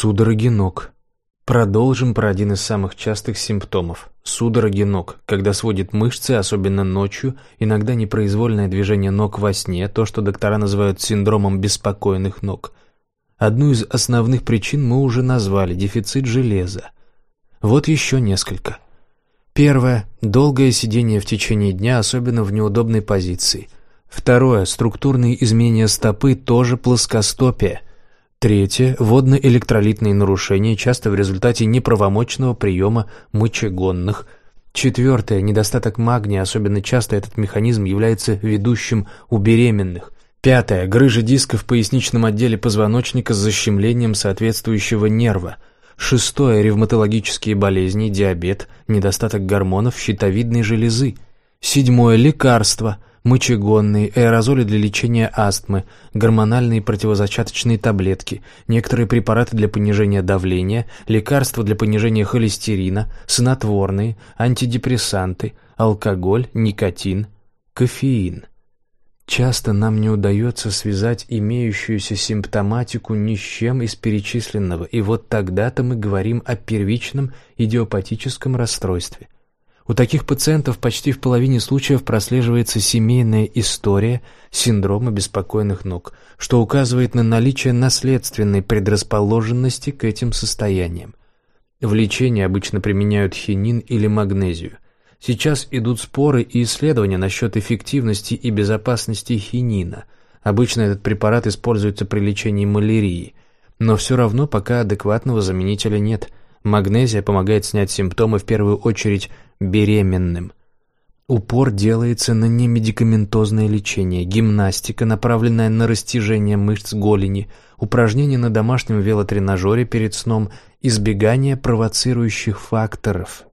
Судороги ног. Продолжим про один из самых частых симптомов – судороги ног, когда сводит мышцы, особенно ночью, иногда непроизвольное движение ног во сне, то, что доктора называют синдромом беспокойных ног. Одну из основных причин мы уже назвали – дефицит железа. Вот еще несколько. Первое – долгое сидение в течение дня, особенно в неудобной позиции. Второе – структурные изменения стопы, тоже плоскостопие – Третье – водно-электролитные нарушения, часто в результате неправомочного приема мочегонных. Четвертое – недостаток магния, особенно часто этот механизм является ведущим у беременных. Пятое – грыжа диска в поясничном отделе позвоночника с защемлением соответствующего нерва. Шестое – ревматологические болезни, диабет, недостаток гормонов щитовидной железы. Седьмое – лекарства – мочегонные, аэрозоли для лечения астмы, гормональные противозачаточные таблетки, некоторые препараты для понижения давления, лекарства для понижения холестерина, снотворные, антидепрессанты, алкоголь, никотин, кофеин. Часто нам не удается связать имеющуюся симптоматику ни с чем из перечисленного, и вот тогда-то мы говорим о первичном идиопатическом расстройстве – у таких пациентов почти в половине случаев прослеживается семейная история синдрома беспокойных ног, что указывает на наличие наследственной предрасположенности к этим состояниям. В лечении обычно применяют хинин или магнезию. Сейчас идут споры и исследования насчет эффективности и безопасности хинина. Обычно этот препарат используется при лечении малярии, но все равно пока адекватного заменителя нет. Магнезия помогает снять симптомы в первую очередь беременным. Упор делается на немедикаментозное лечение, гимнастика, направленная на растяжение мышц голени, упражнения на домашнем велотренажере перед сном, избегание провоцирующих факторов,